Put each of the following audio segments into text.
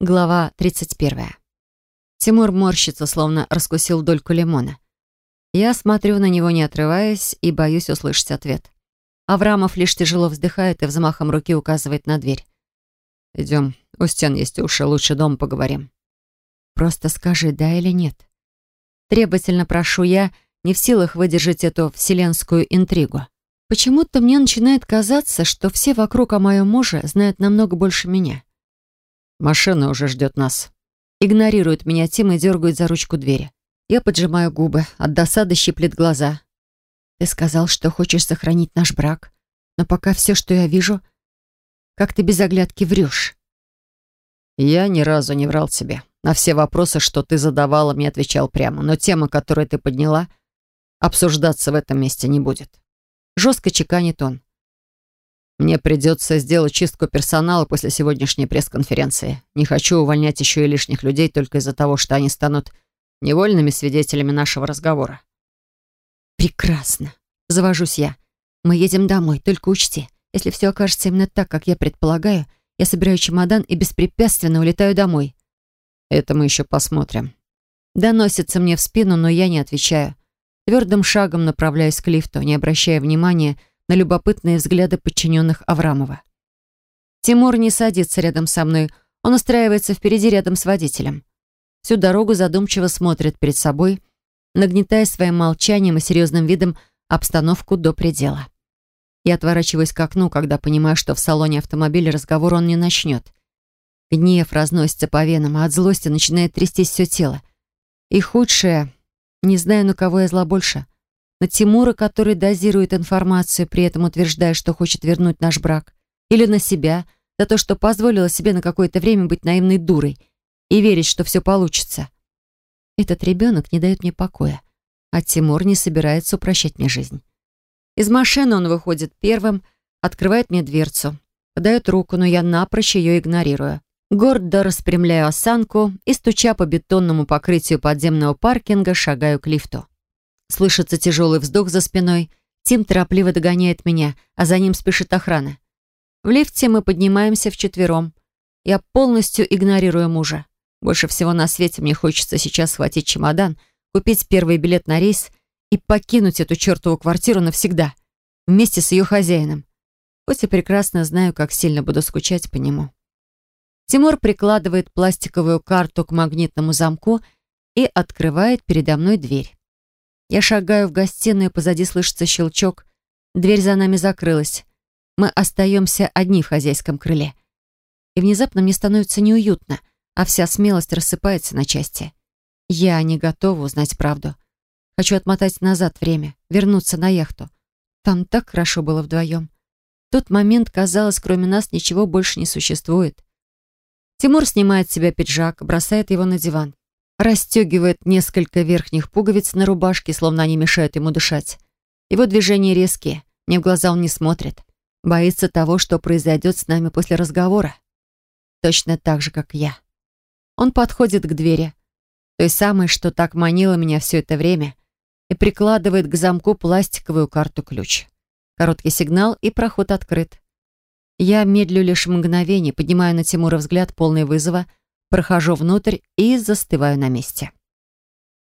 Глава 31. Тимур морщится, словно раскусил дольку лимона. Я смотрю на него, не отрываясь, и боюсь услышать ответ. Аврамов лишь тяжело вздыхает и взмахом руки указывает на дверь. «Идем, у стен есть уши, лучше дома поговорим». «Просто скажи, да или нет». Требовательно прошу я, не в силах выдержать эту вселенскую интригу. Почему-то мне начинает казаться, что все вокруг о моем муже знают намного больше меня. Машина уже ждет нас. Игнорирует меня Тим и дергает за ручку двери. Я поджимаю губы, от досады щиплет глаза. Ты сказал, что хочешь сохранить наш брак, но пока все, что я вижу, как ты без оглядки врешь. Я ни разу не врал тебе. На все вопросы, что ты задавала, мне отвечал прямо. Но тема, которую ты подняла, обсуждаться в этом месте не будет. Жестко чеканит он. Мне придется сделать чистку персонала после сегодняшней пресс-конференции. Не хочу увольнять еще и лишних людей только из-за того, что они станут невольными свидетелями нашего разговора. Прекрасно. Завожусь я. Мы едем домой, только учти. Если все окажется именно так, как я предполагаю, я собираю чемодан и беспрепятственно улетаю домой. Это мы еще посмотрим. Доносится мне в спину, но я не отвечаю. Твердым шагом направляюсь к лифту, не обращая внимания любопытные взгляды подчиненных Аврамова. Тимур не садится рядом со мной, он устраивается впереди рядом с водителем. Всю дорогу задумчиво смотрит перед собой, нагнетая своим молчанием и серьезным видом обстановку до предела. Я отворачиваюсь к окну, когда понимаю, что в салоне автомобиля разговор он не начнет. Гнев разносится по венам, а от злости начинает трястись все тело. И худшее, не знаю, на кого я зла больше — на Тимура, который дозирует информацию, при этом утверждая, что хочет вернуть наш брак. Или на себя, за то, что позволила себе на какое-то время быть наивной дурой и верить, что все получится. Этот ребенок не дает мне покоя, а Тимур не собирается упрощать мне жизнь. Из машины он выходит первым, открывает мне дверцу, подает руку, но я напрочь ее игнорирую. Гордо распрямляю осанку и, стуча по бетонному покрытию подземного паркинга, шагаю к лифту. Слышится тяжелый вздох за спиной. Тим торопливо догоняет меня, а за ним спешит охрана. В лифте мы поднимаемся вчетвером. Я полностью игнорирую мужа. Больше всего на свете мне хочется сейчас схватить чемодан, купить первый билет на рейс и покинуть эту чертову квартиру навсегда, вместе с ее хозяином. Хоть и прекрасно знаю, как сильно буду скучать по нему. Тимур прикладывает пластиковую карту к магнитному замку и открывает передо мной дверь. Я шагаю в гостиную, позади слышится щелчок. Дверь за нами закрылась. Мы остаемся одни в хозяйском крыле. И внезапно мне становится неуютно, а вся смелость рассыпается на части. Я не готова узнать правду. Хочу отмотать назад время, вернуться на яхту. Там так хорошо было вдвоем. В тот момент, казалось, кроме нас ничего больше не существует. Тимур снимает с себя пиджак, бросает его на диван расстегивает несколько верхних пуговиц на рубашке, словно они мешают ему дышать. Его движения резкие, мне в глаза он не смотрит. Боится того, что произойдет с нами после разговора. Точно так же, как я. Он подходит к двери, той самой, что так манило меня все это время, и прикладывает к замку пластиковую карту-ключ. Короткий сигнал, и проход открыт. Я медлю лишь мгновение, поднимаю на Тимура взгляд, полный вызова — Прохожу внутрь и застываю на месте.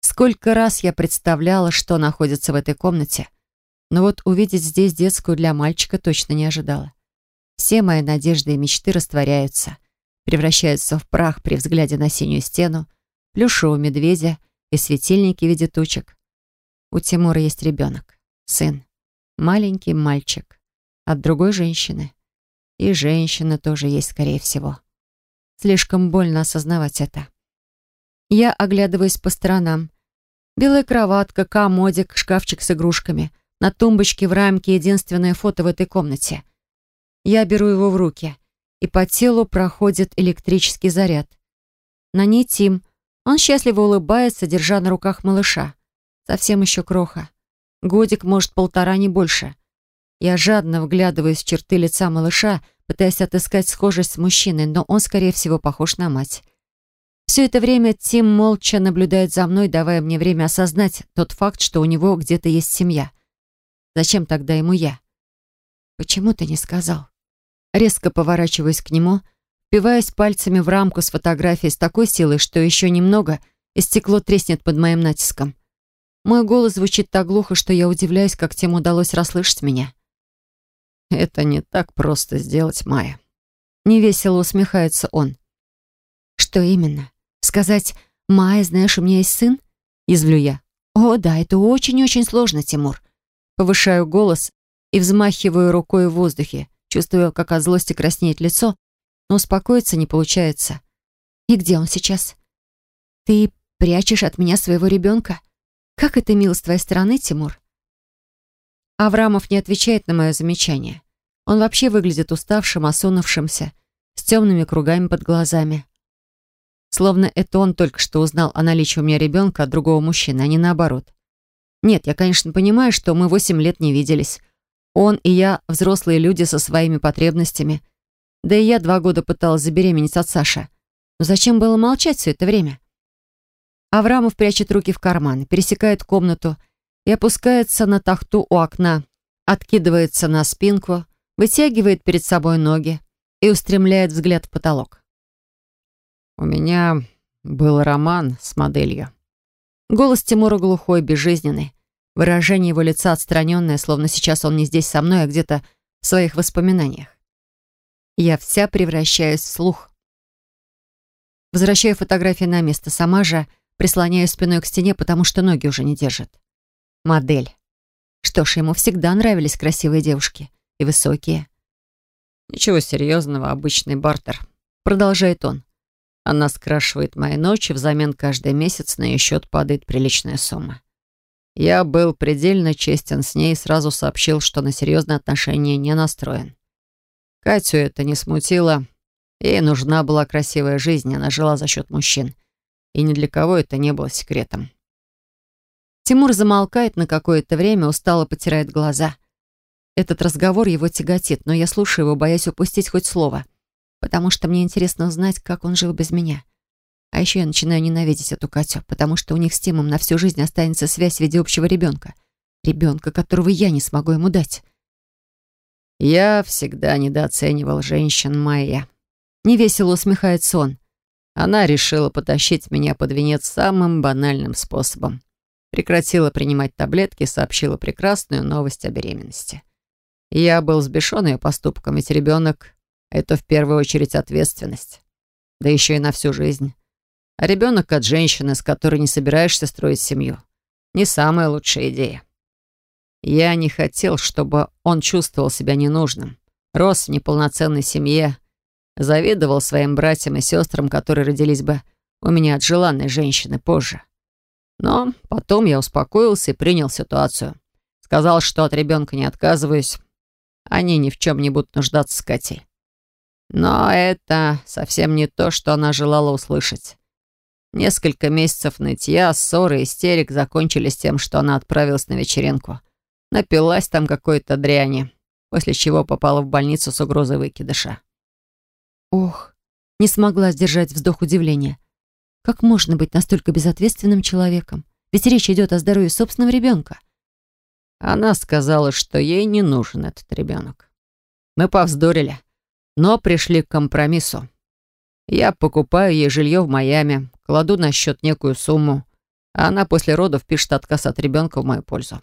Сколько раз я представляла, что находится в этой комнате, но вот увидеть здесь детскую для мальчика точно не ожидала. Все мои надежды и мечты растворяются, превращаются в прах при взгляде на синюю стену, плюшевого медведя и светильники в виде тучек. У Тимура есть ребенок, сын, маленький мальчик от другой женщины. И женщина тоже есть, скорее всего. Слишком больно осознавать это. Я оглядываюсь по сторонам. Белая кроватка, комодик, шкафчик с игрушками. На тумбочке в рамке единственное фото в этой комнате. Я беру его в руки, и по телу проходит электрический заряд. На ней Тим. Он счастливо улыбается, держа на руках малыша. Совсем еще кроха. Годик, может, полтора, не больше. Я жадно вглядываюсь в черты лица малыша, пытаясь отыскать схожесть с мужчиной, но он, скорее всего, похож на мать. Все это время Тим молча наблюдает за мной, давая мне время осознать тот факт, что у него где-то есть семья. Зачем тогда ему я? Почему ты не сказал? Резко поворачиваюсь к нему, впиваюсь пальцами в рамку с фотографией с такой силой, что еще немного, и стекло треснет под моим натиском. Мой голос звучит так глухо, что я удивляюсь, как тем удалось расслышать меня. «Это не так просто сделать, Майя». Невесело усмехается он. «Что именно? Сказать, Майя, знаешь, у меня есть сын?» Извлю я. «О, да, это очень-очень сложно, Тимур». Повышаю голос и взмахиваю рукой в воздухе. Чувствую, как от злости краснеет лицо, но успокоиться не получается. «И где он сейчас?» «Ты прячешь от меня своего ребенка?» Как это мило с твоей стороны, Тимур? Аврамов не отвечает на мое замечание. Он вообще выглядит уставшим, осунувшимся, с темными кругами под глазами. Словно это он только что узнал о наличии у меня ребенка от другого мужчины, а не наоборот. Нет, я, конечно, понимаю, что мы восемь лет не виделись. Он и я взрослые люди со своими потребностями. Да и я два года пыталась забеременеть от Саши. Но зачем было молчать все это время? Аврамов прячет руки в карманы, пересекает комнату и опускается на тахту у окна, откидывается на спинку, вытягивает перед собой ноги и устремляет взгляд в потолок. «У меня был роман с моделью». Голос Тимура глухой, безжизненный. Выражение его лица отстраненное, словно сейчас он не здесь со мной, а где-то в своих воспоминаниях. Я вся превращаюсь в слух. Возвращаю фотографии на место. Сама же Прислоняюсь спиной к стене, потому что ноги уже не держат. Модель. Что ж, ему всегда нравились красивые девушки. И высокие. «Ничего серьезного, обычный бартер», — продолжает он. «Она скрашивает мои ночи, взамен каждый месяц на ее счет падает приличная сумма. Я был предельно честен с ней и сразу сообщил, что на серьезные отношения не настроен. Катю это не смутило. Ей нужна была красивая жизнь, она жила за счет мужчин и ни для кого это не было секретом. Тимур замолкает на какое-то время, устало потирает глаза. Этот разговор его тяготит, но я слушаю его, боясь упустить хоть слово, потому что мне интересно узнать, как он жил без меня. А еще я начинаю ненавидеть эту Катю, потому что у них с Тимом на всю жизнь останется связь в виде общего ребенка. Ребенка, которого я не смогу ему дать. «Я всегда недооценивал женщин, Майя». Невесело усмехается он. Она решила потащить меня под венец самым банальным способом. Прекратила принимать таблетки и сообщила прекрасную новость о беременности. Я был сбешен ее поступком, ведь ребенок — это в первую очередь ответственность. Да еще и на всю жизнь. А ребенок от женщины, с которой не собираешься строить семью, не самая лучшая идея. Я не хотел, чтобы он чувствовал себя ненужным. Рос в неполноценной семье, Завидовал своим братьям и сестрам, которые родились бы у меня от желанной женщины позже. Но потом я успокоился и принял ситуацию. Сказал, что от ребенка не отказываюсь. Они ни в чем не будут нуждаться с Катей. Но это совсем не то, что она желала услышать. Несколько месяцев нытья, ссоры, истерик закончились тем, что она отправилась на вечеринку. Напилась там какой-то дряни, после чего попала в больницу с угрозой выкидыша. Ох, не смогла сдержать вздох удивления. Как можно быть настолько безответственным человеком? Ведь речь идет о здоровье собственного ребенка. Она сказала, что ей не нужен этот ребенок. Мы повздорили, но пришли к компромиссу. Я покупаю ей жилье в Майами, кладу на счет некую сумму, а она после родов пишет отказ от ребенка в мою пользу.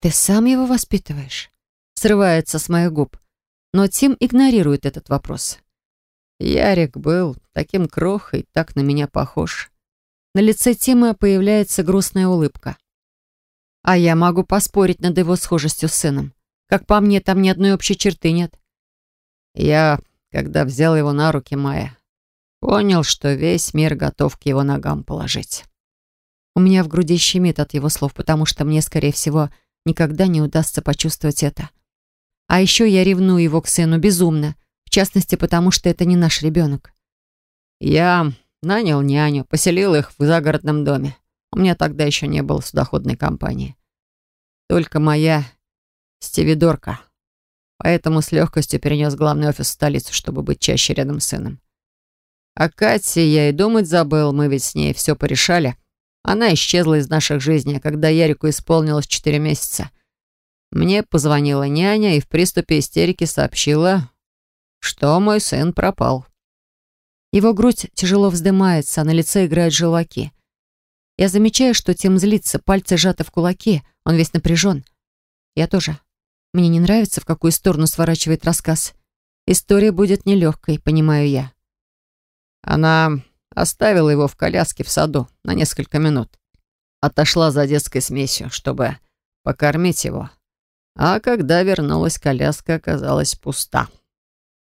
«Ты сам его воспитываешь?» Срывается с моих губ. Но Тим игнорирует этот вопрос. Ярик был таким крохой, так на меня похож. На лице Тима появляется грустная улыбка. А я могу поспорить над его схожестью с сыном. Как по мне, там ни одной общей черты нет. Я, когда взял его на руки Майя, понял, что весь мир готов к его ногам положить. У меня в груди щемит от его слов, потому что мне, скорее всего, никогда не удастся почувствовать это. А еще я ревную его к сыну безумно, частности, потому что это не наш ребенок. Я нанял няню, поселил их в загородном доме. У меня тогда еще не было судоходной компании. Только моя стивидорка. Поэтому с легкостью перенес главный офис в столицу, чтобы быть чаще рядом с сыном. О Кате я и думать забыл, мы ведь с ней все порешали. Она исчезла из наших жизней, а когда Ярику исполнилось четыре месяца. Мне позвонила няня и в приступе истерики сообщила, что мой сын пропал. Его грудь тяжело вздымается, а на лице играют желваки. Я замечаю, что Тим злится, пальцы сжаты в кулаки, он весь напряжен. Я тоже. Мне не нравится, в какую сторону сворачивает рассказ. История будет нелегкой, понимаю я. Она оставила его в коляске в саду на несколько минут. Отошла за детской смесью, чтобы покормить его. А когда вернулась, коляска оказалась пуста.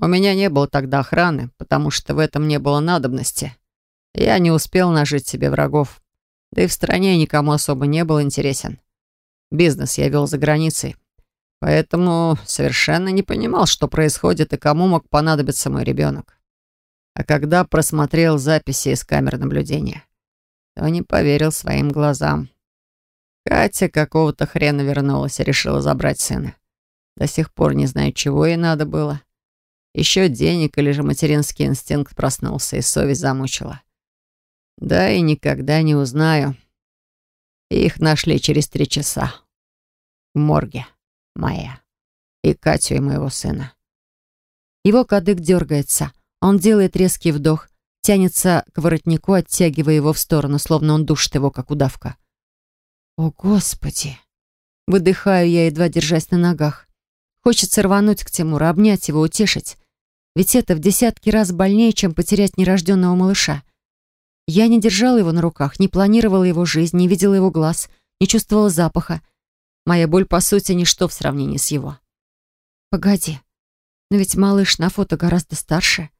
У меня не было тогда охраны, потому что в этом не было надобности. Я не успел нажить себе врагов. Да и в стране никому особо не был интересен. Бизнес я вел за границей. Поэтому совершенно не понимал, что происходит и кому мог понадобиться мой ребенок. А когда просмотрел записи из камер наблюдения, то не поверил своим глазам. Катя какого-то хрена вернулась и решила забрать сына. До сих пор не знаю, чего ей надо было. Еще денег или же материнский инстинкт проснулся и совесть замучила. Да и никогда не узнаю. Их нашли через три часа. В морге. Моя. И Катю, и моего сына. Его кадык дергается. Он делает резкий вдох, тянется к воротнику, оттягивая его в сторону, словно он душит его, как удавка. «О, Господи!» Выдыхаю я, едва держась на ногах. Хочется рвануть к Тимуру, обнять его, утешить. Ведь это в десятки раз больнее, чем потерять нерожденного малыша. Я не держала его на руках, не планировала его жизнь, не видела его глаз, не чувствовала запаха. Моя боль, по сути, ничто в сравнении с его. Погоди, но ведь малыш на фото гораздо старше.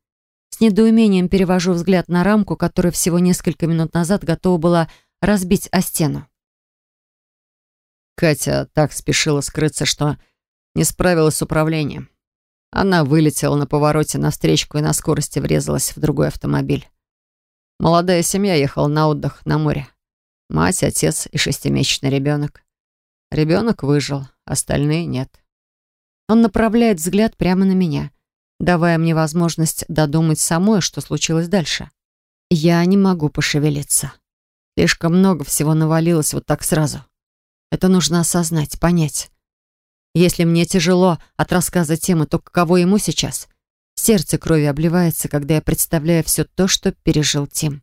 С недоумением перевожу взгляд на рамку, которая всего несколько минут назад готова была разбить о стену. Катя так спешила скрыться, что не справилась с управлением. Она вылетела на повороте на встречку и на скорости врезалась в другой автомобиль. Молодая семья ехала на отдых на море. Мать, отец и шестимесячный ребенок. Ребенок выжил, остальные нет. Он направляет взгляд прямо на меня, давая мне возможность додумать самой, что случилось дальше. Я не могу пошевелиться. Слишком много всего навалилось вот так сразу. Это нужно осознать, понять. Если мне тяжело от рассказа темы, то каково ему сейчас? Сердце крови обливается, когда я представляю все то, что пережил Тим.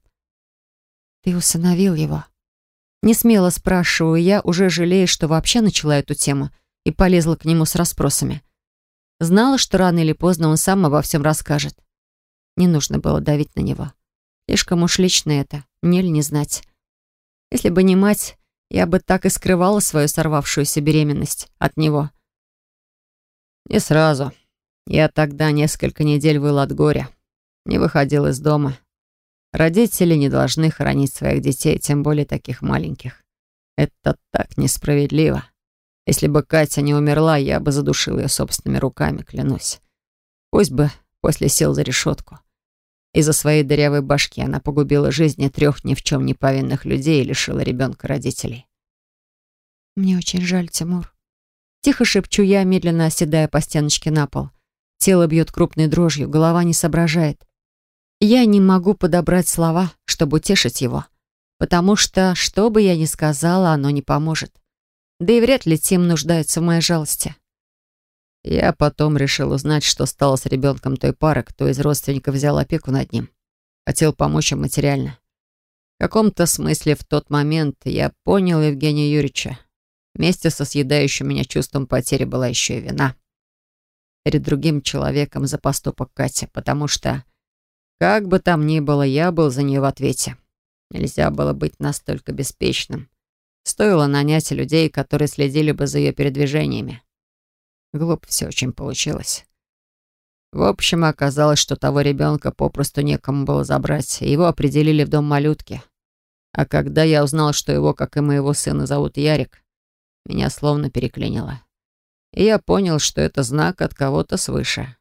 «Ты усыновил его?» Не смело спрашиваю я, уже жалея, что вообще начала эту тему и полезла к нему с расспросами. Знала, что рано или поздно он сам обо всем расскажет. Не нужно было давить на него. Слишком уж лично это, мне ли не знать. Если бы не мать, я бы так и скрывала свою сорвавшуюся беременность от него. Не сразу. Я тогда несколько недель выл от горя. Не выходил из дома. Родители не должны хоронить своих детей, тем более таких маленьких. Это так несправедливо. Если бы Катя не умерла, я бы задушил ее собственными руками, клянусь. Пусть бы после сел за решетку. Из-за своей дырявой башки она погубила жизни трех ни в чем не повинных людей и лишила ребенка родителей. «Мне очень жаль, Тимур». Тихо шепчу я, медленно оседая по стеночке на пол. Тело бьет крупной дрожью, голова не соображает. Я не могу подобрать слова, чтобы утешить его, потому что, что бы я ни сказала, оно не поможет. Да и вряд ли Тим нуждается в моей жалости. Я потом решил узнать, что стало с ребенком той пары, кто из родственников взял опеку над ним. Хотел помочь им материально. В каком-то смысле в тот момент я понял Евгения Юрьевича. Вместе со съедающим меня чувством потери была еще и вина. Перед другим человеком за поступок Кати, потому что, как бы там ни было, я был за нее в ответе. Нельзя было быть настолько беспечным. Стоило нанять людей, которые следили бы за ее передвижениями. Глупо все очень получилось. В общем, оказалось, что того ребенка попросту некому было забрать, его определили в дом малютки. А когда я узнал, что его, как и моего сына, зовут Ярик, меня словно переклинило. И я понял, что это знак от кого-то свыше,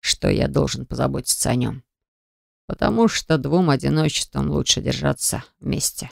что я должен позаботиться о нем. Потому что двум одиночеством лучше держаться вместе.